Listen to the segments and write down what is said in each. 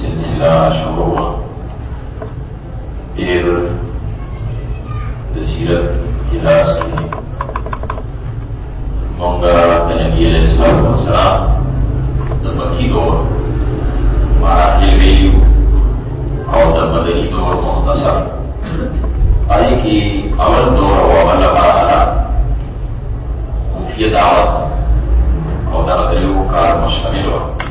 سلسله شروع ډېر د سیرت کلاس کې مونږ د نبی علیه السلام والسلام د مکی دور مراحل ویلي او د مدني دور مختصر پای کې اول دور او اوله مرحله مفیه دعوت او دغه دریو کار مشتمل وه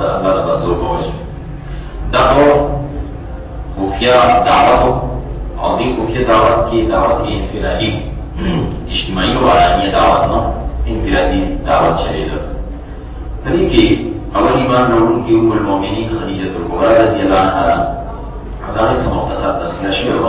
دا الله د بدلو په وجه دا نو خفیه دعوت او دې خفیه دعوت کې دعوت انفرادي اجتماعي او عالمي دعوت نو انفرادي دعوت چلی ده په دې کې اول ایمان راوړونکي ام المؤمنین خدیجه کبرا رضی الله عنها دا هیڅ مختصر تذکرہ شوی و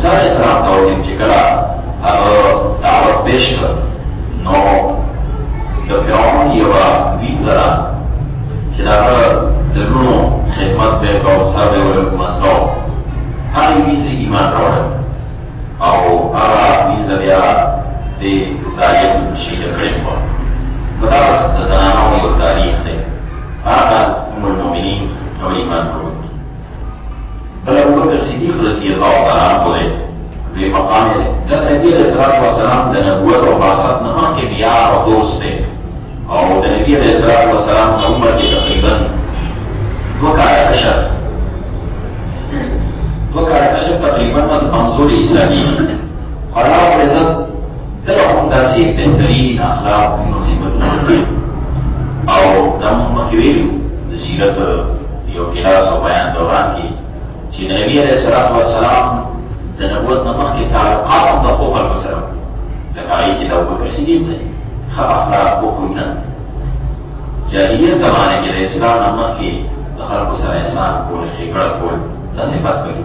موسی علیه السلام ته وایي چې کله هغه دعوت پیش کړ نو د فرعون یوه ویزه ده چې د هغه د لوڼو خدمت به یې کاوه سر به یې ولګمنتاو هغې ویزې ایمان راوړل او هغه ویزه بیا د ظالم شهیده کړې وه نو دا د زنانو یو تاریخ دی هغه ام المؤمنین او ایمان وروړي بل ابو بکر صدیق رضی الله تعالی عنہ دی دې مقام دی دا نبی علیہ الصلوۃ والسلام د نبوت او بعثت نه مخکې بیا او دوست دی او د نبی علیہ الصلوۃ والسلام د عمر کې تقریبا دوه کاله کشر دوه کاله کشر تقریبا از منظور عیسوی الله او عزت دغه هم داسې بهترین اخلاق او صفات او دا مخکې ویلو د سیرت یو کلاس او بیان دوران کې چې نبی علیه الصلاۃ والسلام د نبوت نه مخکې تعلقات هم د خپل خلکو سره لکه هغه کې د ابوبکر صدیق دی ښه اخلاق وکړي نه جاهلیت زمانه کې د اسلام نه مخکې د خلکو سره انسان کول ښېګړه کول دا صفات کوي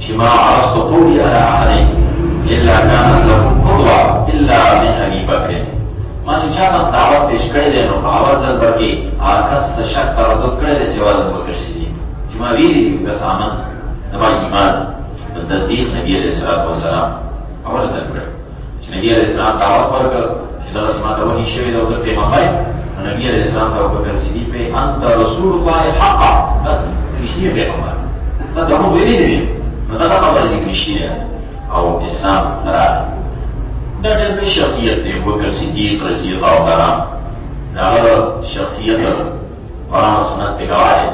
چې ما عرضت قولي على احد الا كان له قدوه الا من ابي بکر ما چې چا ته دعوت پیش کړی دی نو په اول ځل به کې هغه کس څه شک تردد کړی دی سوا د ابوبکر صدیق چې ما ویلي دي بس عمل زما ایمان د تصدیق نبي علیه السلام اول ځل کړی چې نبی علیه السلام دعوت ورکړ چې دا رسمه ته وحي شوې ده او زه پیغمبر نبی علیه السلام ته وکړ چې دی په انت رسول الله حقا بس رښتیا پیغمبر دا دغه ویلي دی نو دا خبره دې رښتیا او اسلام راغی دا د شخصیت دی وکړ صدیق رضی الله تعالی دا شخصیت قرآن سنت پہ گواہ ہے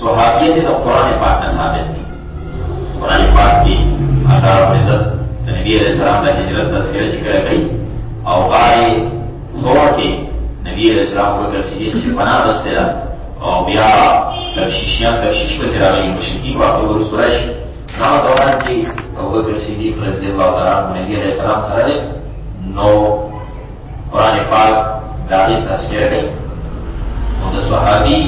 صحابیت تو قرآن پاک نہ ثابت قرآن پاک کی اثار و عزت نبی علیہ السلام دا حجرت تذکرہ چکر گئی او غاری صور کی نبی علیہ السلام کو اکر سیدی شپنا رسے دا او بیا ترشیشیاں ترشیش پر سرا گئی مشکی واقع و رسولش نا دوران کی او اکر سیدی فرزی اللہ تعالیٰ نبی علیہ السلام سرا دے نو قرآن پاک داغی تصویر دی او دا صحابی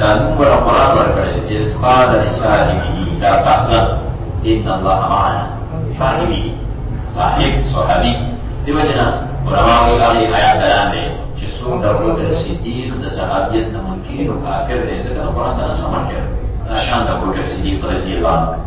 دا نمبر قرآن ورکڑی اس قال لصاحبی لا تحزن ان اللہ معنا صاحبی صاحب صحابی دی وجنا علماء کی آلی آیات دران دی چی سور دولو دا صدیق دا صحابیت دا منکین و کافر دی زکر قرآن دا سمجھ کرد نشان دولو دا صدیق رضی اللہ عنہ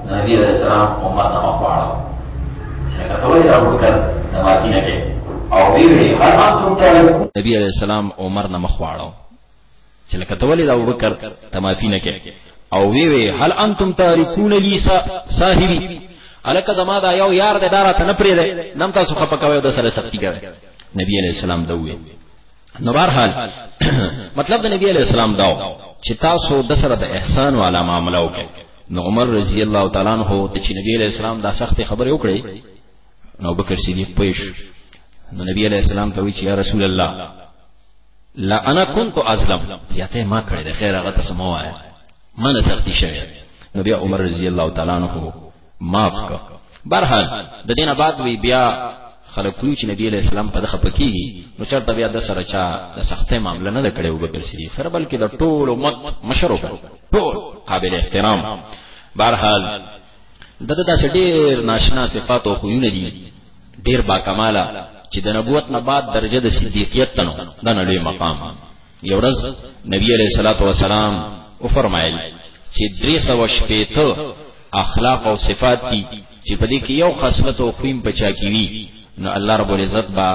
نبی علیہ السلام امت نہ پاڑا میں کہتا ہوں یہ اٹھ کر نمازی نہ کہ او وی وی هر ما تم ته نبی علیہ السلام عمر نہ مخواړو چې لکه ته ولې دا وبکر تمافی نه کې او وی وی هل انتم تارکون لی صاحبی الکه زما دا یو یار د دارا ته نه پرې ده نم تاسو خپکوي د سره سختی کوي نبی علیہ السلام دوی نو بهرحال مطلب د نبی علی السلام داو چې تاسو د سره د احسان والا معاملې وکړئ نو عمر رضی الله تعالی عنہ ته چې نبی علی السلام دا سخت خبره وکړي نو بکر صدیق پېښ نو نبی علی السلام ته وی چې یا رسول الله لا انا كنت ازلم زیاته ما کړې د خیر هغه ته سموایا ما نه سختی شوی نبی عمر رضی الله تعالی عنہ معاف کا برحال د دینه بعد وی بیا خلک وی چې نبی علیہ السلام په دغه پکېږي نو چرته بیا د سره چا د سختې معاملې نه کړي او بکر صدیق سره بلکې د ټول امت مشرو ټول قابل احترام برحال دغه داسې ډېر ناشنا صفات او خوونه دي ډېر با کماله چې د نبوت نه بعد درجه د صدیقیت تنو د نړۍ مقام یو ورځ نبی علیہ الصلوۃ والسلام او فرمایل چې درې سو شپېته اخلاق او صفات دي چې په دې کې یو خصلت او خویم پچا کیوي نو الله رب العزت با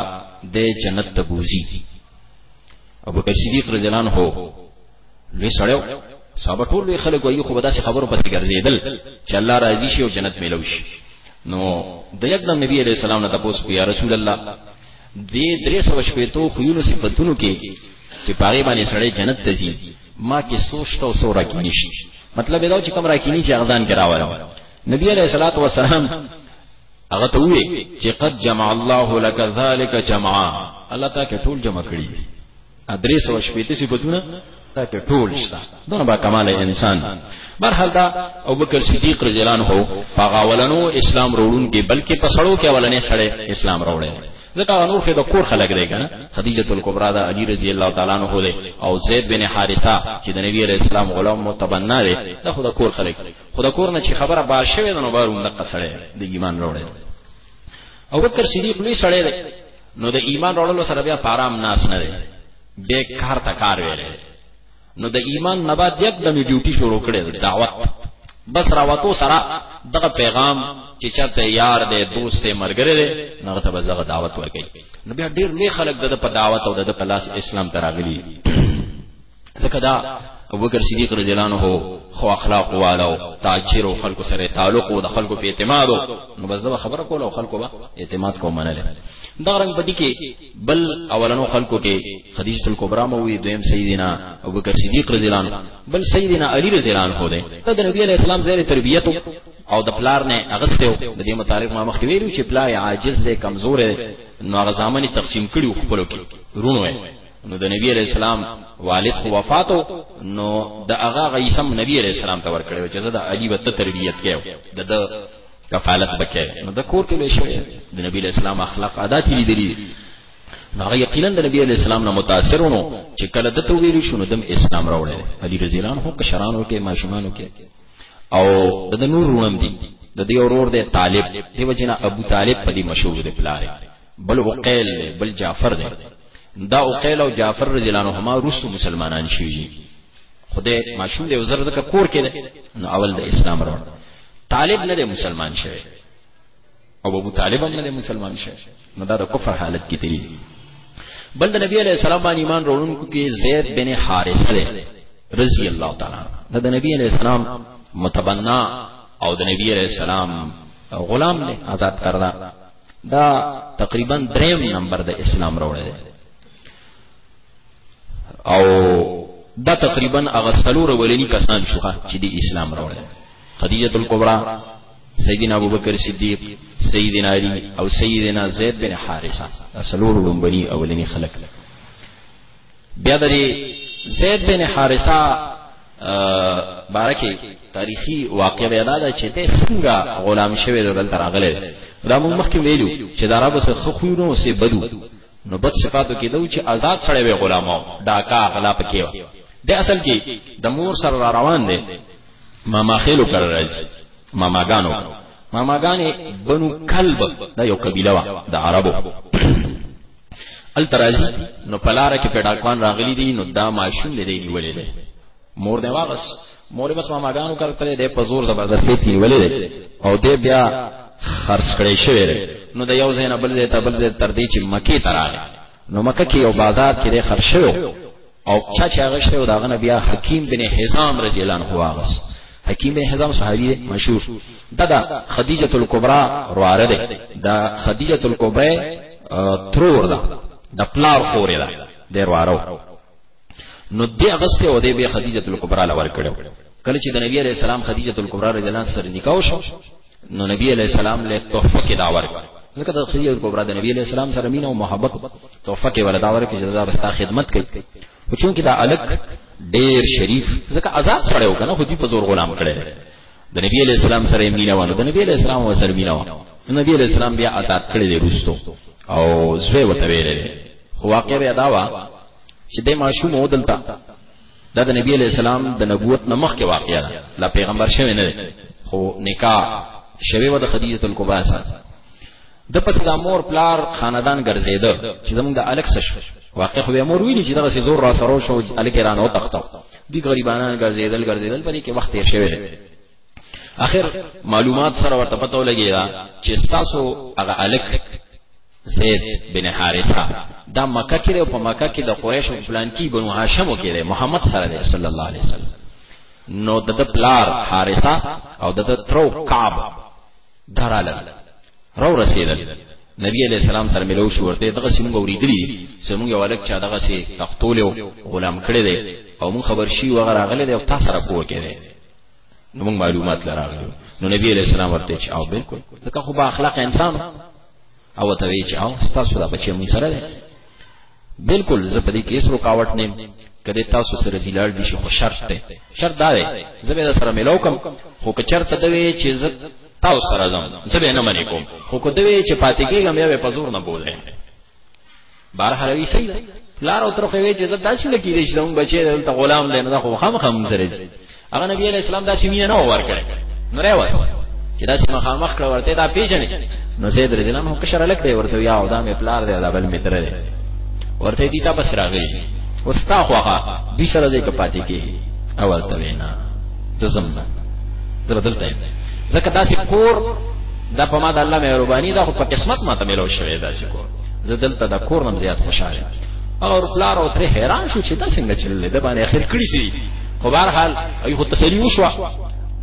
د جنت ته بوزي ابو بکر صدیق رضی الله عنه لوی سړیو صحابه ټول لوی خلک وایي خو داسې خبرو پسې ګرځېدل چې الله راضي شي او جنت ملوي شي نو د یکدم نبی علیہ السلام نه تاسو یا رسول الله دې درې سو شپېتو خوینو صفاتونو کې چې پاره باندې سړی جنت ته ځي ما کې سوچته او سورا کې نشي مطلب دا چې کوم راکینی چې اغزان کې راوړم نبی علیہ الصلوۃ والسلام هغه ته وی چې قد جمع الله لك ذلك جمعا الله تعالی ټول جمع کړی درې سوه شپېته صفتونه دا په ټول شته دونه با کمال انسان برحال دا ابوبکر صدیق رضی الله عنه په غاولنو اسلام وروړون کې بلکې په سړو کې اولنې سړې اسلام وروړل ځکه نور خو د کور خلک دی کنه خدیجه الکبرا دا علی رضی الله تعالی عنہ دی او زید بن حارثه چې د نبی علیہ السلام غلام متبنا دی دا خو د کور خلک خو د کور نه چې خبره بار شوه نو بارون دقه سړی د ایمان وروړل او بکر صدیق لوی سړی دی نو د ایمان وړلو سره بیا پارام ناس نه دی به کار ته کار ویل نو د ایمان نه بعد یک دمه ډیوټي شروع کړي دعوت بس راوتو سره دغه پیغام چې چرته یار دی دوست دی مرګره دی نو ته بزغه دعوت ورکړي نو بیا ډیر لوی خلک د په دعوت او د په لاس اسلام تراغلي ځکه دا ابو بکر صدیق رضی الله عنه خو اخلاق والو تاجر او خلکو سره تعلق او د خلکو په اعتماد نو بس دا خبره کوله او خلکو به اعتماد کو منل دا رنګ پدې کې بل اولنو خلکو کې خدیجه الکبرى مو وی دویم سیدنا ابو بکر صدیق رضی الله عنه بل سیدنا علی رضی الله عنه دی ته د نبی علی اسلام زیر تربیت او د پلار نه اغسته د دې متعلق ما مخکې ویلو چې پلار عاجز دی کمزور دی نو هغه ځامنې تقسیم کړي خپلو کې رونو نو د نبی علیہ السلام والد خو وفاتو نو د هغه غیسم نبی علیہ السلام ته ورکړو چې دا علی وت تربیت کړو د د کفالت بکې نو د کور کې به شوی د نبی علیہ السلام اخلاق ادا کړی دي نو هغه یقینا د نبی علیہ السلام نه متاثر ونو چې کله د تو ویل شو نو د اسلام راوړل علی رضی الله عنه کشرانو کې ماشومانو کې او د نور روان دي د دې اورور د طالب دیو جنا ابو طالب په دې مشهور دی پلاره بل عقیل دی بل جعفر دی دا عقیل او جعفر رضی الله عنهما روسو مسلمانان شوی دي خدای ماشوم دی وزر د کور کې نو اول د اسلام راو طالب نه دی مسلمان شوی او ابو طالب هم نه دی مسلمان شوی نو دا د کفر حالت کې دی بل د نبی علی السلام باندې ایمان وروړونکو کې زید بن حارثه دی رضی الله تعالی دا د نبی علی السلام متبنا او د نبی علی السلام غلام دی آزاد کړل دا تقریبا دریم نمبر د اسلام راوړی دی او دا تقریبا هغه سلور ولنی کسان شو چې د اسلام راوړی خدیجه الکبرى سیدنا ابوبکر صدیق سیدنا علی او سیدنا زید بن حارثه سلور لومبني اولنی خلق بیا د زید بن حارثه بارکه تاریخي واقعه بیان ده چې د څنګه غلام شوی دلته تراغله دا موږ مخکې ویلو چې دا عربو سره خخوینو او سي بدو نو بد صفاتو کې دو چې آزاد سړی وي غلامو ډاکا غلا پکې و د اصل کې د مور سره را روان دي ما ماخېلو کړ راځي ما ماګانو ما ماګانې بنو کلب دا یو قبيله و د عربو ال ترازی نو پلار کې پډاکوان راغلي دي نو دا ماشوم دی نیولې دی مور دی واغس مور بس ما ماګانو کار کړی دی په زور زبردستي نیولې دی او دې بیا خرڅ کړی شوی دی نو د یو زین بل زیت بل زیت تر دې چې مکی تراله نو مکه کې یو بازار کې خرڅ شوی او چا چې هغه شته دا غنه بیا حکیم بن حزام رضی الله عنه واغس حکیم بن حزام صحابي مشهور ددا خدیجه الکبرى رواره ده دا خدیجه الکبرى ترور ده د پلار خورې ده د روارو نو دې اغسته او دې به خدیجه الکبرى لور کړو کله چې د نبی عليه السلام خدیجه الکبرى رضی الله عنها سره نکاح شو نو نبی علیہ السلام له تحفه کې داور ځکه د خدیجه کبرا د نبی علیہ السلام سره مینه او محبت تحفه کې ولا داور کې جزا بستا خدمت کوي او چونکه دا الک ډیر شریف ځکه آزاد سره یو کنه خو دې په زور غلام کړي د نبی علیہ السلام سره مینه ونه د نبی علیہ السلام و سره مینه ونه نبی علیہ السلام بیا آزاد کړي دی روستو او زوی وته ویلې خو واقع بیا دا وا چې د ماشوم ودلتا دا د نبی علیہ السلام د نبوت نه مخکې واقعیا ده لا پیغمبر شوی نه خو نکاح شوی و د خدیجه الکبرا سره د پس د مور پلار خاندان ګرځیده چې زمونږ د الک سش واقع خو مور ویلی چې دغه زور را سره شو الک ایران او تختو دي غریبانان ګرځیدل ګرځیدل په دې کې وخت یې شوی اخر معلومات سره ورته پته ولګی دا چې تاسو هغه الک زید بن حارثه دا مکه کې او په مکه کې د قریش او پلان کې بنو هاشم کې محمد سره دی صلی الله علیه وسلم نو د پلار حارثه او د ترو کعب دراله رو رسیدل نبی علیہ السلام سره ملو شو ورته دغه سیمه اوریدلی سیمه یو الک چا دغه سی تختول او غلام کړی دی او مون خبر شي و غره غلې دی او تاسو را پور کړي نو مون معلومات لراغلو نو نبی علیہ السلام ورته چې او بالکل ځکه خو با اخلاق انسان او ته وی چې او تاسو دا بچی مون سره ده بالکل زه په دې کې هیڅ رکاوټ نه کله تاسو سره زیلار دي شي خو شرط ده شرط دا ده زه به سره ملو کوم خو که چرته دوی چې زه تاسو سره زم زه به نه منې کوم خو که دوی چې پاتې کېږم یا به په زور نه بوزم بار حلوي شي لار او تر خو وی چې زدا شي لکې دې شلون بچي دلته غلام دی نه خو خام خام سره دي هغه نبی علی اسلام دا سیمه نه ور کړ نو راوس چې دا سیمه خامخ کړ ورته دا پیژنې نو زید رضی الله عنه کشر لک دی ورته یا او دا مې پلار دی دا بل مې تر دی ورته دي تا بس راغلی وستا خوخه دې سره دې کپاتې کې اول ته وینا تزم نه زه بدلته زکه داسې کور دا په ما د الله مهرباني دا خو په قسمت ماته ملو شوی داسې کور زه دلته د کور نم زیات خوشاله اور پلار او تر حیران شو چې دا څنګه چلل د باندې اخر کړی سي خو بهر حال ای خو تسلی وشو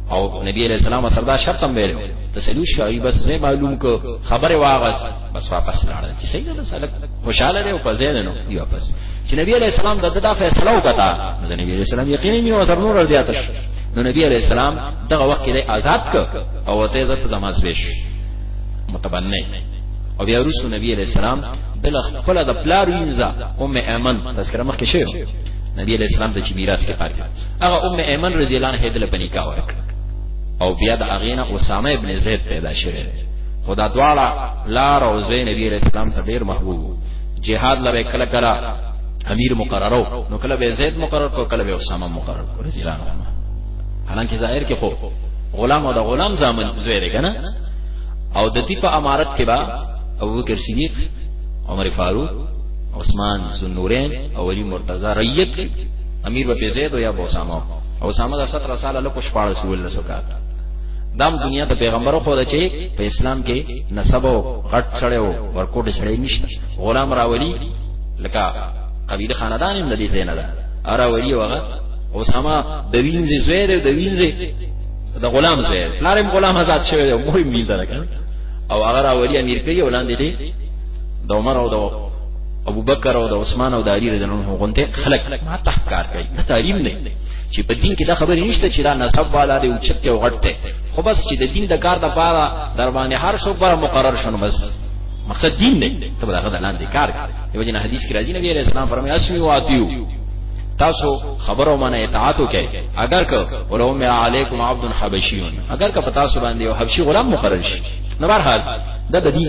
او نبی علیہ السلام سردا شرط هم ویل تسلی شو ای بس زه معلوم کو خبر واغس بس واپس لاړ چې څنګه ده سلک خوشاله دی او په زین نو دی واپس چې نبی علیہ السلام دغه دا فیصله وکړه نو نبی علیہ السلام یقینا مینه وسر نور زیات شو نو نبی علیہ السلام دغه وخت کې آزاد ک او ته عزت زماز ویش متبنه او بیا رسول نبی علیہ السلام دل خپل د پلار وینځه ام ایمن تذکرہ مخکې شوی نبی علیہ السلام د چې میراث کې پاتې هغه ام ایمن رضی الله عنها دل پنی کا ورک او بیا د اغینا اسامه ابن زید پیدا شوی خدا دواړه لار او زین نبی علیہ السلام ته ډیر محبوب جهاد لره کله کله امیر مقررو نو کله به زید مقرر کو کله به اسامه مقرر کو رضی الله عنه حالانکه ظاهر کې خو غلام او د غلام زامن زوی دی کنه او د دې په امارت کې با ابوبکر صدیق عمر فاروق عثمان ذنورین او علی مرتضی ریت کې امیر به زید او یا بوسامه او اسامه د 17 سال له کو شپاړ سول له سکات دام دنیا ته پیغمبر خو د چې په اسلام کې نسب او غټ سره او ورکوټ سره نشته غلام راولي لکه قبیله خاندان هم ندی زینه ده اراولي وغه اسامه د وینځي زوی دی د وینځي د غلام زوی پلارم غلام آزاد شوی دی مهم ویل ده کنه او هغه راولي امیر کوي ولاندې دی د عمر او د ابو بکر او د عثمان او د علی رضی الله عنهم غونډه خلق ما تحقار کوي دا تعلیم نه چې په دین کې دا خبرې نشته چې دا نسب والا دی او چته او غټ دی خو بس چې د دین د کار د پاره در باندې هر څوک پر مقرر شون بس مقصد دین نه ته دا غدا لاندې کار دی وجنه حدیث کې راځي نبی عليه السلام فرمایي اسمي واتیو تاسو خبرو منه اطاعت وکړئ اگر که ولو ما علیکم عبد حبشیون اگر که پتا سو باندې یو حبشي غلام مقرر شي نو بهرحال دا د دې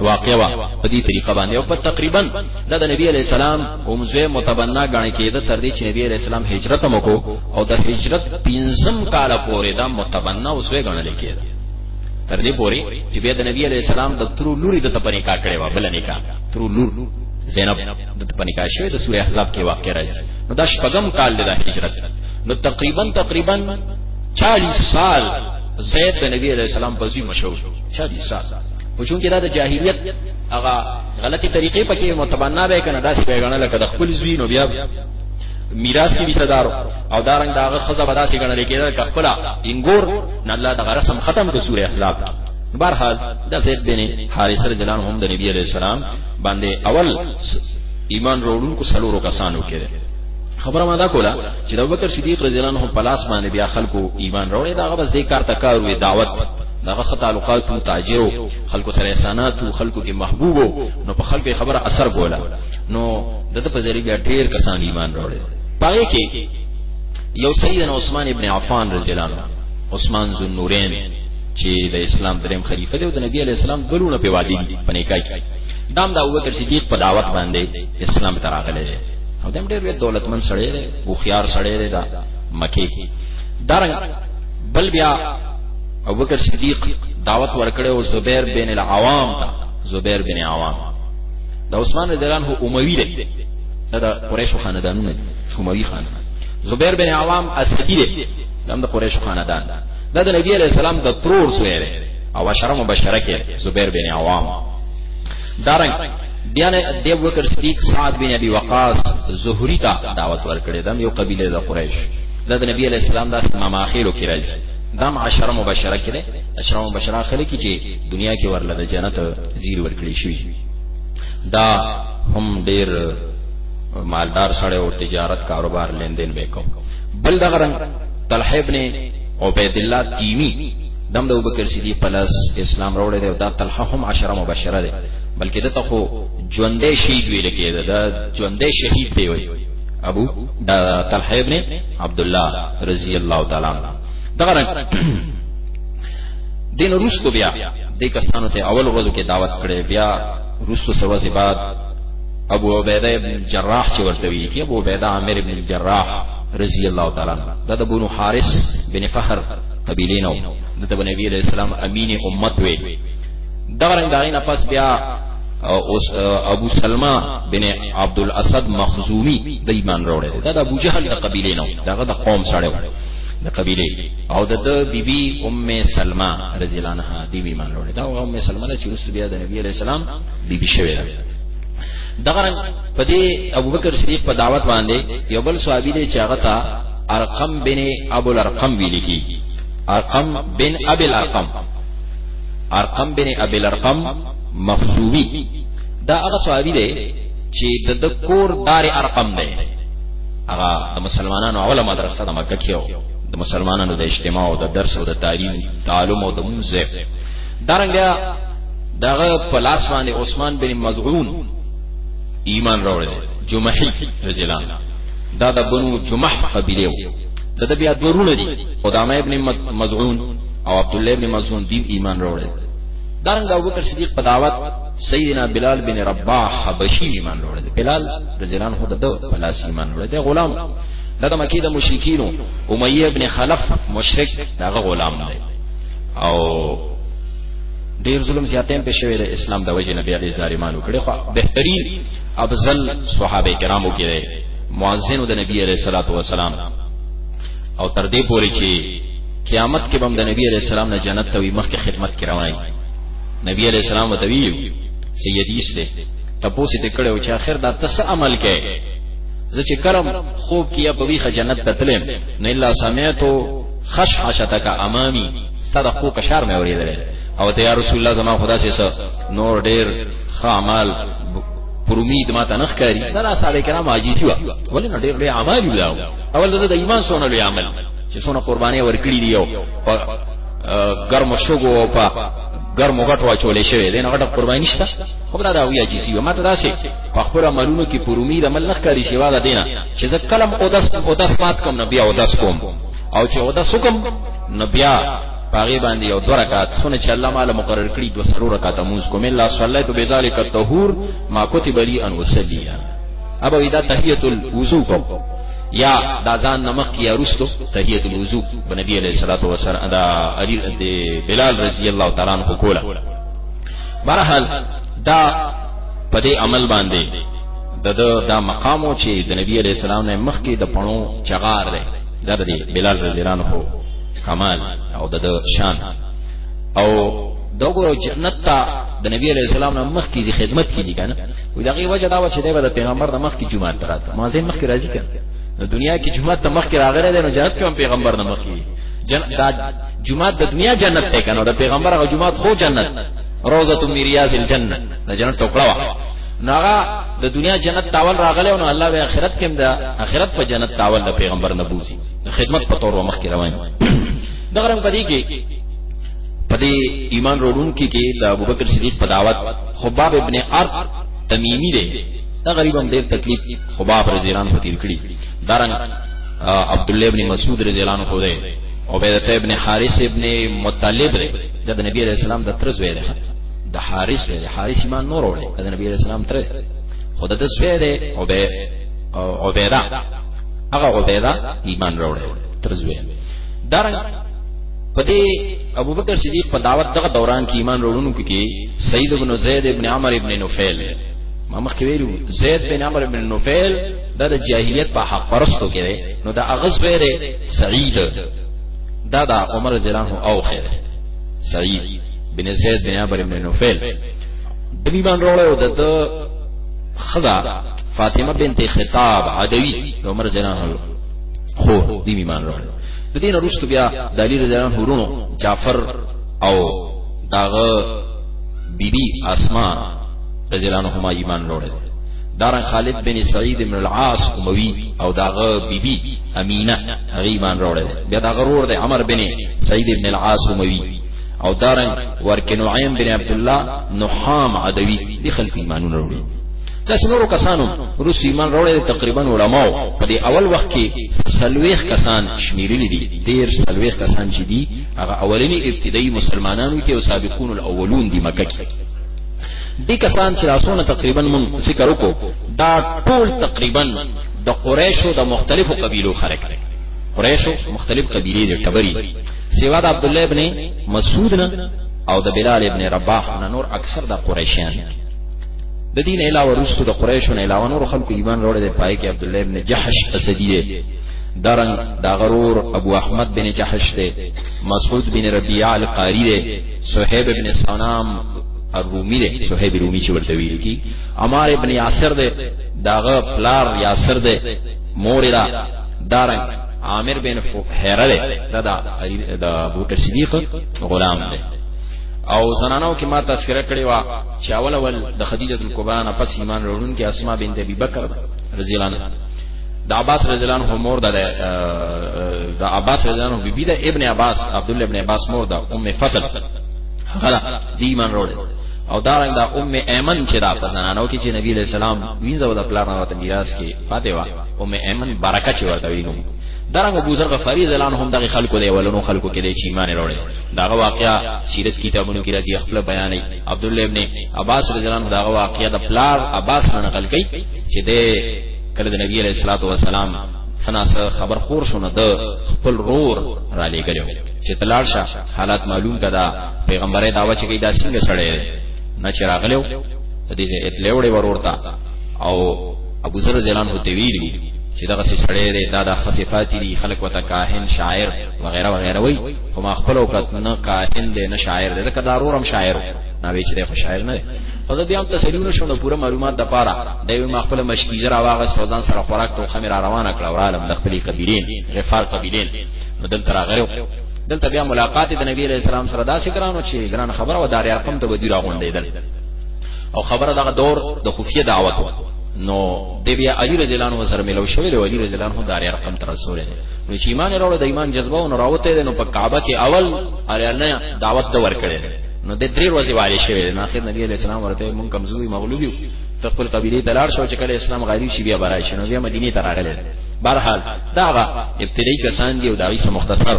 واقع وا په دې طریقه باندې او په تقریبا د نبی علی السلام اومزه متبنا غاڼه کېده تر دې چې نبی علی السلام هجرت هم وکړو او د هجرت پنځم کال پورې دا متبنا اوسه غاڼه کېده تر دې پورې چې بیا د نبی علی السلام د ترو لوري د تپنې کا کړې و بل نه کا ترو لور زینب د په نکاح شوی د سوره احزاب کې واقع راځي نو دا شپږم کال د هجرت نو تقریبا تقریبا 40 سال زید د نبی علیہ السلام په ځای مشو 40 سال خو چون کې دا د جاهلیت هغه غلطي طریقې پکې متبنا به کنه داسې پیغانه لکه د خپل ځوی نو بیا میراث کې صدارو او دارنګ داغه خزه بداسې غنل کېدل کپلا انګور نه الله د غرسم ختم کو سوره احزاب بهرحال د زید بن حارثه رضی الله عنه هم د نبی علیہ السلام باندې اول ایمان وروړونکو سلورو کسانو کې خبره ما دا کوله چې ابوبکر صدیق رضی الله عنه په لاس باندې بیا خلکو ایمان وروړي دا غوښ دې کار تکار وي دعوت دغه خط تعلقات او تاجرو خلکو سره احسانات او خلکو کې محبوبو نو په خلکو خبره اثر کوله نو دته په ذریعہ بیا ډیر کسان ایمان وروړي پاره کې یو سیدنا عثمان ابن عفان رضی الله عنه عثمان ذو النورین چې د اسلام دریم خلیفہ دی او د نبی علی السلام بلونه په وادي په نکای دام دا ابوبکر صدیق په دعوت باندې اسلام ته راغلی دی او دم ډېر دولتمن سړی دی او خيار سړی دی دا مکی دارنګ بل بیا ابوبکر صدیق دعوت ورکړی او زبیر بن العوام ته زبیر بن عوام د عثمان رضی الله عنه اموي دی دا د قریشو خاندانونه اموي خاندان زبیر بن عوام اسدی دی دا د قریشو خاندان دا د نبی علیہ السلام د ترور سوی دی او عشره مبشره کې زبیر بن عوام دارنګ بیا نه د بکر صدیق سعد بن ابي وقاص زهري ته دعوت ورکړې دم یو قبيله د قریش دا د نبی علیہ السلام د امام اخیرو کې راځي دام عشره مبشره کې ده عشره مبشره اخلي کې چې دنیا کې ورله د جنت زیر ورکړي شي دا هم ډیر مالدار سره او تجارت کاروبار لین دین وکاو بل دغه رنگ طلحه ابن عبید الله تیمی دم د ابوبکر صدیق پلاس اسلام راوړی دی او دا طلحه هم عشره مبشره دی بلکې دته خو ژوندې شهید ویل کېده دا ژوندې شهید دی وی ابو دا طلحه ابن عبد الله رضی الله تعالی عنہ دغه دین روس کو بیا دې کسانو ته اول ورځو کې دعوت کړي بیا روس سره ورځې بعد ابو عبیده ابن جراح چې ورته ویل کې ابو عبیده عامر ابن جراح رضی الله تعالی عنہ دا د بنو حارث بن فخر قبیله نو د تبع نبی علیہ السلام امین امت وی دا رنګ دا نه پس بیا اوس ابو سلمہ بن عبد الاسد مخزومی د ایمان وروړي دا د ابو جهل د قبیله نو داغه د قوم سره د قبیله او د بیبي ام سلمہ رضی الله عنها دی ایمان وروړي دا ام سلمہ چې رسول بیا د نبی علیہ السلام بیبي شوی دغه رنګ په دې ابوبکر صدیق په دعوت باندې یو بل صحابي دی چې هغه ته ارقم بن ابو الارقم ویل کی ارقم بن ابي الارقم ارقم بن ابي الارقم مخزومی دا هغه صحابي دی چې د کور دار ارقم دی هغه د مسلمانانو اوله مدرسه د مکه کې د مسلمانانو د اجتماع او د درس او د تعلیم تعلم او د منځه دارنګه دغه پلاس باندې عثمان بن مزعون ایمان راوړل جمحي رضی الله عنه دا د بنو جمح قبيله و دا د بیا دورونه دي قدامه ابن مزعون او عبد الله ابن مزعون دیم ایمان راوړل دارنګ ابو بکر صدیق په دعوت سیدنا بلال بن رباح حبشي ایمان راوړل بلال رضی الله عنه د پلاس ایمان راوړل د غلام دا د مکی د مشرکینو امیه ابن خلف مشرک داغه غلام دی او ډیر ظلم زیاتیم په شوی د اسلام د وجه نبی علی ظالمانو کړي خو بهترین افضل صحابه کرامو کې دی مؤذن د نبی علی صلوات و سلام او تر دې پوري چې قیامت کې بم د نبی علی السلام نه جنت ته وي مخکې خدمت کې رواني نبی علی السلام ته وی سیدی استه تپوسی ته کړو چې اخر دا تس عمل کې زه چې کرم خوب کیا په ویخه جنت ته تلم نه الا سمعتو خشعشتک امامي ستاد خو کشار مې اوریدل او ته یا رسول الله زما خدا سي نور ډیر خامل پرومید ما ته نخ کاری دا صاحب کرام عاجزی وا ولې نو ډیر ډیر عمل ولاو اول د ایمان سونه لوی عمل چې سونه قرباني ورکړي دی او ګرم شګو او په ګرم غټ واچولې شوی دین غټ قرباني شته خو دا دا وی عاجزی ما ته داسې په خپل عملونو کې پرومید عمل نخ کاری شي واغ دینه چې زکلم او داس او داس مات کوم نبی او داس کوم او چې او داس کوم نو بیا پاغي باندې یو دوه رکعات سونه چې الله مال مقرر کړی دوه سلو رکعات موږ کوم الله صلیت بذالک الطهور ما کتب لی ان وصلی ابا اذا تحیت الوضو کو یا دا ځان نمک یا رستو تحیت الوضو نبی علیہ الصلوۃ والسلام دا علی بلال رضی الله تعالی عنہ کولا برحال دا پدې عمل باندې د دا مقامو چې د نبی علیہ السلام نه مخکې د پڼو چغار دی دا د بلال رضی الله عنه کمال او د شان او دغه جنت ته د نبی علی السلام نه مخ کی خدمت کیږي کنه وي دغه وجه دا و چې د پیغمبر د مخ کی جمعه تراته مازه مخ کی راځي کنه د دنیا کې جمعه ته مخ کی راغره ده نو جنت کې پیغمبر نه مخ کی جنت دا جمعه د دنیا جنت ته کنه د پیغمبر هغه جمعه خو جنت روزه من ریاض الجنه د جنت ټوکړه نو هغه د دنیا جنت تاول راغلی نو الله به آخرت کې د آخرت په جنت تاول د پیغمبر نبوزي د خدمت په تور مخ کې روان دا غرم پدې کې پدې ایمان وروړون کې کې د ابوبکر صدیق په دعوت خباب ابن ارض تمیمی دی دا غریب هم ډیر تکلیف خباب رضی الله عنه تیر کړی دارن عبد الله ابن مسعود رضی الله عنه دی عبیدته ابن حارث ابن مطلب دی د نبی علیہ السلام د ترز ویره د حارث دی حارث ایمان نور وړي د نبی علیہ السلام تر خود د زوی دی او به عبیدا هغه عبیدا ایمان وروړي تر زوی دارن په دې ابو بکر صدیق په دعوت دغه دوران کې ایمان وروړونو کې سید ابن زید ابن عمر ابن نوفل ما مخکې ویلو زید بن عمر بن نوفل دا د جاهلیت په حق پرستو کې دی نو دا اغز ویره سعید دا دا عمر زلانه او خیر سعید بن زید بن عمرو بن نوفل د ایمان وروړو د خزا فاطمه بنت خطاب عدوی د عمر جنان خو د ایمان وروړو د دین وروسته بیا د علی رضی الله ورونو جعفر او داغه بیبي اسماء رضی الله عنهما ایمان وروړو دارن خالد بن سعید بن العاص اموی او داغه بیبي امینه هغه ایمان راوړل بیا دا غرور دی عمر بن سعید ابن العاص اموی او دارن ورک نعیم بن عبد الله نحام عدوی دی خلک ایمان راوړل داس نورو کسانو روس ایمان راوړل تقریبا علماو په دې اول وخت کې سلويخ کسان شمیرل دي ډیر سلويخ کسان چې دي هغه اولنی ابتدایي مسلمانانو کې او سابقون الاولون دي مکه کې دي کسان چې راسونه تقریبا مون ذکر وکړو دا ټول تقریبا د قریشو د مختلفو قبیلو خلک قریشو مختلف قبیلې د ټبری سیوا د عبد الله ابن مسعود نه او د بلال ابن رباح نه نور اکثر د قریشیان د دین علاوه رسو د قریشو نه علاوه نور خلکو ایمان وروړي د پای کې عبد الله ابن جحش اسدی دی دارن دا غرور ابو احمد بن جحش دی مسعود بن ربیعه القاری دی صہیب ابن سنام الرومی دی صہیب رومی چې ورته ویل کی عمار ابن یاسر دی داغه پلار یاسر ده مور دا دارنګ عامر بن فهره ده دا دا, دا بوکر صدیق غلام ده او زنانو کې ما تذکرہ کړی وا چې اول اول د خدیجه کلبرا نه پس ایمان وروړون کې اسماء بنت ابي بکر رضی الله عنها د عباس رضی الله عنه مور ده د عباس رضی الله عنه بیبي ده ابن عباس عبد الله ابن عباس مور ده ام فضل هغه دی ایمان وروړي او دا رنګ دا ام ایمن چې دا په زنانو کې چې نبی علیہ السلام وینځه ولا پلان راوته میراث کې پاتې و ام ایمن برکت چې ورته وینم دا رنګ ابو ذر غفاری زلان هم دغه خلکو دی ولونو خلکو کې دی چې ایمان وروړي دا واقعیا سیرت کتابونو کې راځي خپل بیانې عبد الله ابن عباس رضی الله عنه دا واقعیا د پلار عباس نه نقل کړي چې د کله د نبی علیہ الصلوۃ والسلام سنا سره خبر خور شونه د خپل رور را لېګلو چې تلار شه حالات معلوم کړه پیغمبره داوا چې دا څنګه سړی دی نه چې راغلو د دې اطلاع وړي ورورتا او ابو ذر جلان هو تویلی چې دغه سړی دی دا د خصيفات دي خلک وته کاهن شاعر وغیرہ وغیرہ وای خو ما خپل وخت نه کاهن دی نه شاعر دی ځکه دارورم شاعر نه وی چې دی خو شاعر نه خو دا بیا هم تسلیونه شونه پوره معلومات د پاره دی ما خپل مشکیزه را واغ سوزان سره خوراک ته خمر روانه کړه ورالم د خپلې قبیلین غفار قبیلین بدل تر غره دلته بیا ملاقات د نبی علیہ السلام سره داسې ګرانو چې ګران خبره و دار ارقم ته ودی راغونډېدل او خبره دغه دور د دا خفیه دعوت و نو د بیا علی رضی الله عنه سره ملو شوې د علی رضی الله عنه دار ارقم تر رسول نو چې ایمان وروړ د ایمان جذبه او راوته نو په کعبه کې اول اریانه دعوت د ور کړې نو د درې ورځې والي شوې نو اخر نبی علیہ السلام ورته مون کمزوري مغلوبي خپل قبيله تلار شو چې کله اسلام غالي شي بیا برای شنو بیا مدینه ته راغله برحال دا هغه ابتدایي کسان دي او دا غیسه مختصر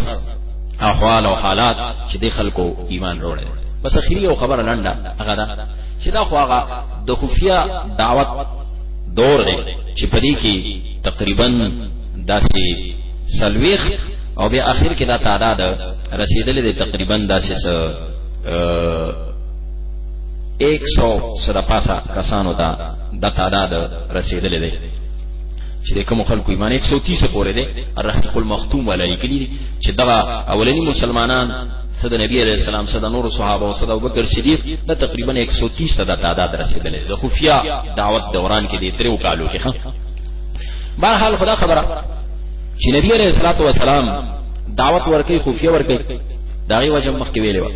احوال او حالات چې د خلکو ایمان وروړي بس اخیری او خبره لنډه هغه دا چې دا خو هغه د خفیا دعوت دور دی چې پدې کې تقریبا داسې سلويخ او بیا اخر کې دا تعداد رسیدلې دی تقریبا داسې 100 سره پاسا کسانو ته دا تعداد رسیدلې دی چې د کوم خلکو ایمان 130 پورې دی الرحیق المختوم ولا لیکلی چې دا اولنی مسلمانان صد نبی علیہ السلام صد نور صحابه او صد ابوبکر صدیق دا تقریبا 130 صد تعداد رسیدلې د خفیا دعوت دوران کې دی تریو کالو کې ها بهر حال خدا خبره چې نبی علیہ الصلوۃ والسلام دعوت ورکې خفیا ورکې دا یو وجه مخکې ویلې و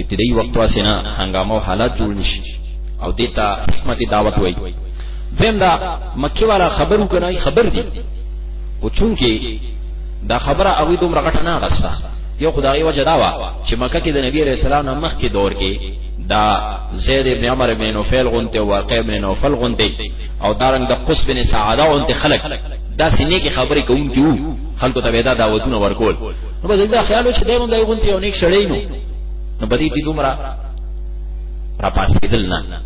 ابتدایي وخت واسنه هنګامو حالات جوړ نشي او دیتا حکمت دعوت وایي دیم دا مکی والا خبرو کنای خبر دی او چونکی دا خبره هغه دومره غټه نه غستا یو خدای وجه دا وا چې مکه کې د نبی علیہ السلام مخ کې دور کې دا زید ابن عمر ابن نوفل غونته او واقع ابن نوفل غونته او دارنګ د قص بن سعاده غونته خلق دا سینې کې خبرې کوونکی وو خلکو ته ودا دعوتونه ورکول نو بس دا خیال چې دیم دا غونته یو نیک شړې نو نو بدی دې دومره را پاسېدل نه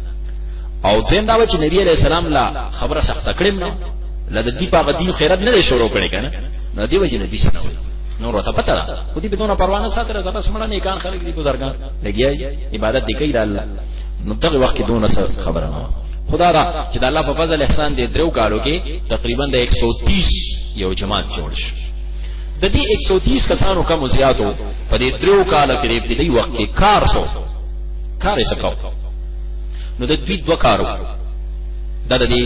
او دیم دا چې نبی علیہ السلام لا خبره سخته کړم نو لدا دی په غدین خیرت نه شروع کړي کنه نو دی وجه نبی سره نور ته پته ده خو دې بدون پروانه ساتره زړه سمړه نه کان خلک دې گزارګان لګیای عبادت دې کوي د الله نو دغه وخت دون خبره نه خدا دا چې د الله په فضل احسان دې درو کالو کې تقریبا د 130 یو جماعت جوړ شو د دې 130 کسانو کم زیاتو په دې درو کالو کې دې وخت کې کار سو کار یې سکاو نو د دوی دوه کارو دا د دې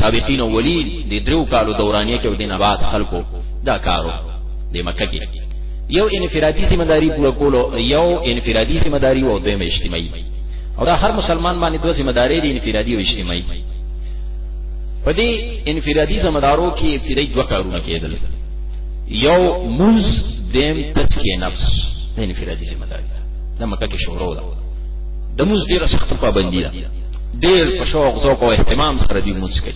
سابقین اولین د درو کالو دورانیه کې ودین آباد خلکو دا کارو د مکه کې یو انفرادي ذمہ داری پوره کولو یو انفرادي ذمہ داری او دویم اجتماعي او دا هر مسلمان باندې دوه ذمہ داری دي انفرادي او اجتماعي په دې انفرادي ذمہ دارو کې ابتدایي دوه کارونه کېدل یو منز دیم تسکیه نفس انفرادي ذمہ داری دا مکه کې شروع ده د موږ ډیره سخت پابندی ده ډیر په شوق ذوق او اهتمام سره دی موږ کوي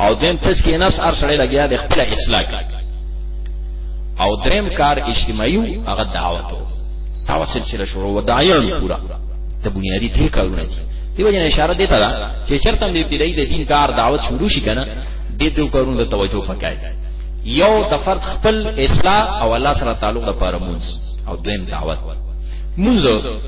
او دیم تزکیه نفس ار سره لګیا د خپل اصلاح کوي او دریم کار اجتماعي هغه دعوت او دعوت سلسله شروع و دایان پورا ته بنیادی دې کارونه دي دیو جن اشاره دیتا دا چې چرته دې ابتدایي د دین کار دعوت شروع شي کنه دې دوه کارونه ته توجه وکړي یو د فرد خپل اصلاح او الله سره تعلق لپاره مونږ او دویم دعوت مونږ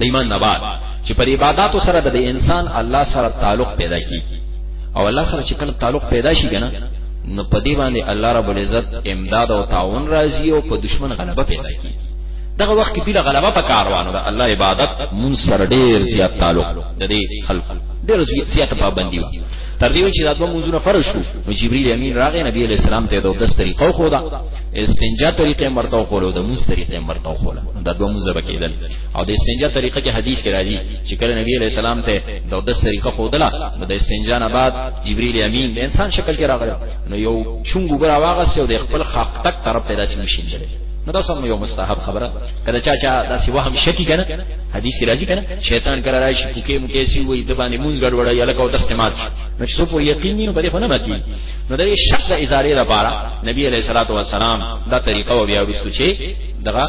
د ایمان نه بعد چې پر عبادتو سره د انسان الله سره تعلق پیدا کیږي او الله سره چې کله تعلق پیدا شي کنه نو په دې باندې الله رب العزت امداد او تعاون راځي او په دشمن غلبه پیدا کیږي دغه وخت کې بل غلبه په کاروانو ده الله عبادت مون سره ډیر زیات تعلق د دې خلق ډیر زیات پابندي و تر دې چې راتو منځونه فرض شو نو جبرئیل امین راغی نبی علیہ السلام ته د دس طریقو خو دا استنجا طریقې مرتو خو له د مون طریقې مرتو خو دا دوه منځه بکیدل او د استنجا طریقه کې حدیث کې راځي چې کله نبی علیہ السلام ته د دس طریقه خودله نو د استنجا نه بعد جبرئیل امین د انسان شکل کې راغلی نو یو چونګو برا واغس یو د خپل خاق تک طرف پیدا شي مشین دی نو دا سم یو مستحب خبره کله چا چا دا سی وهم شکی کنه حدیث کې راځي کنه شیطان کله راشي کوکې مکې سی وې د باندې مونږ ګډ وړای الکه او دستمات نو څو په یقین نه بری خونه ماتي نو د شخص ازاره لپاره نبی علیہ الصلوۃ والسلام دا طریقه او بیا ورسو چې دغه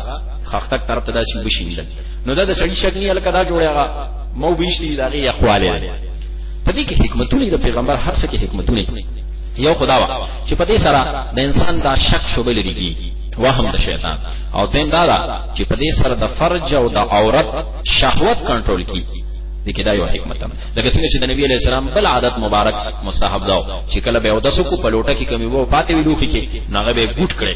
خختک طرف ته داسې بشي نو دا د سړي شک نه الکه دا جوړیږي مو بیشتي دا غي اقواله په دې کې حکمتونه د پیغمبر هر څه کې حکمتونه یو خدا وا چې په دې سره د انسان دا شک شوبې لريږي وهم د شیطان او دین دا دا چې په دې سره د فرج او د عورت شهوت کنټرول کی دي کې دا یو حکمت ده لکه څنګه چې د نبی علی السلام بل عادت مبارک مستحب دا چې کله به او د سکو په لوټه کې کمی وو پاتې ویلو کې ناغه به ګوټ کړي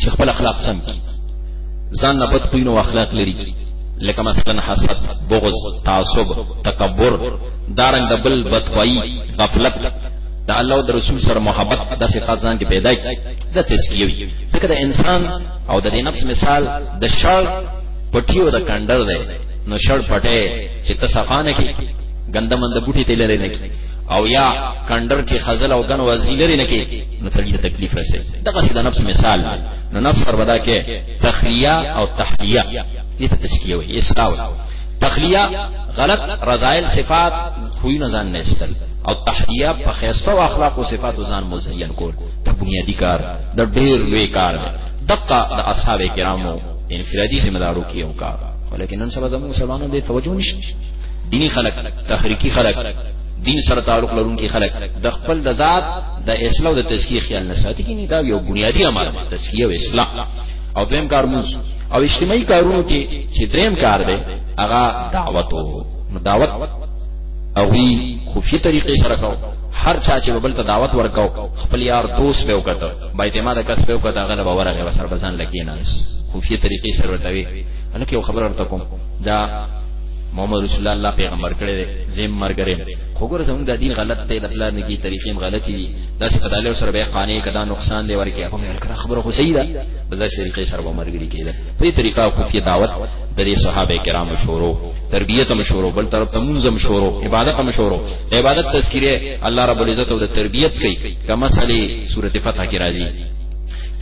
چې خپل اخلاق سم کی ځان نه بد کوی نو اخلاق لري کی لکه مثلا حسد بغض تعصب تکبر دارنګ د بل بدخوای غفلت د الله او د رسول سره محبت د صفات ځان کې پیدا کی د تزکیه وي ځکه د انسان او د نفس مثال د شر پټیو د کندر دی نو شر پټه چې تصفانه کې ګندمند بوټي تل لري نه کی او یا کندر کې خزل او غن وزګی لري نه کی نو سړي ته تکلیف رسي دغه د نفس مثال دی نو نفس سر ودا کې تخلیه او تحلیه دې ته تشکیه وي اسراء تخلیه غلط رضائل صفات خوې نه ځان نه استل او تحلیه په خیسته او اخلاق او صفات ځان مزین کول ته بنیادی کار د ډېر لوی کار دی دقه د اصحاب کرامو انفرادي ذمہ دارو کې یو کار ولیکن نن سبا زموږ مسلمانانو دې توجه نشته دینی خلق تحریکی خلق دین سره تعلق لرونکي خلک د خپل د ذات د اصلاح او د تزکیه خیال نه ساتي کینی دا یو بنیادی امر دی تزکیه او اصلاح او دویم کار موږ او اجتماعي کارونو کې چې دریم کار دی هغه دعوت او دعوت او وی خفي طریقې سره کو هر چا چې بل ته دعوت ورکاو خپل یار دوست به وکړه با اعتماد کس به وکړه هغه نه باور هغه سر بزن لګیناس خفي طریقې سره ورته وی هلکه خبر ورته کوم دا محمد رسول الله پیغمبر کړی دی زم مرګریم خو ګور زموږ د دین غلط دی د پلان کی طریقې غلطی دي دا څه پداله سره به قانې کدا نقصان دی ورکی کوم خبره خو صحیح ده بل طریقې سره به مرګری کیده په دې طریقه خو کې دعوت د دې صحابه کرامو شورو تربیت هم شورو بل طرف ته منظم شورو عبادت هم شورو عبادت تذکیره الله رب العزت او د تربیت کوي کما صلی سورته فتح کی راځي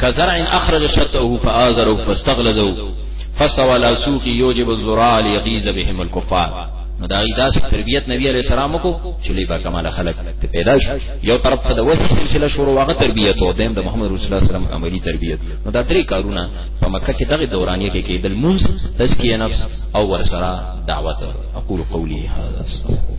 کزرع اخرج شطه فآزره فاستغلظه فسوا لاسوق یوجب الزراع لیغیظ بهم الكفار نو دا غي داسې تربيت نبی عليه السلام کو چې لوی با کمال خلق ته پیدا شو یو طرف ته د وحي سلسله شروع واغه تربيت او دیم د محمد رسول الله صلی الله علیه وسلم عملی تربيت نو دا درې کارونه په مکه کې دغه دورانیه کې کېدل مونږ تزکیه نفس او ورسره دعوت اقول قولی هذا استغفر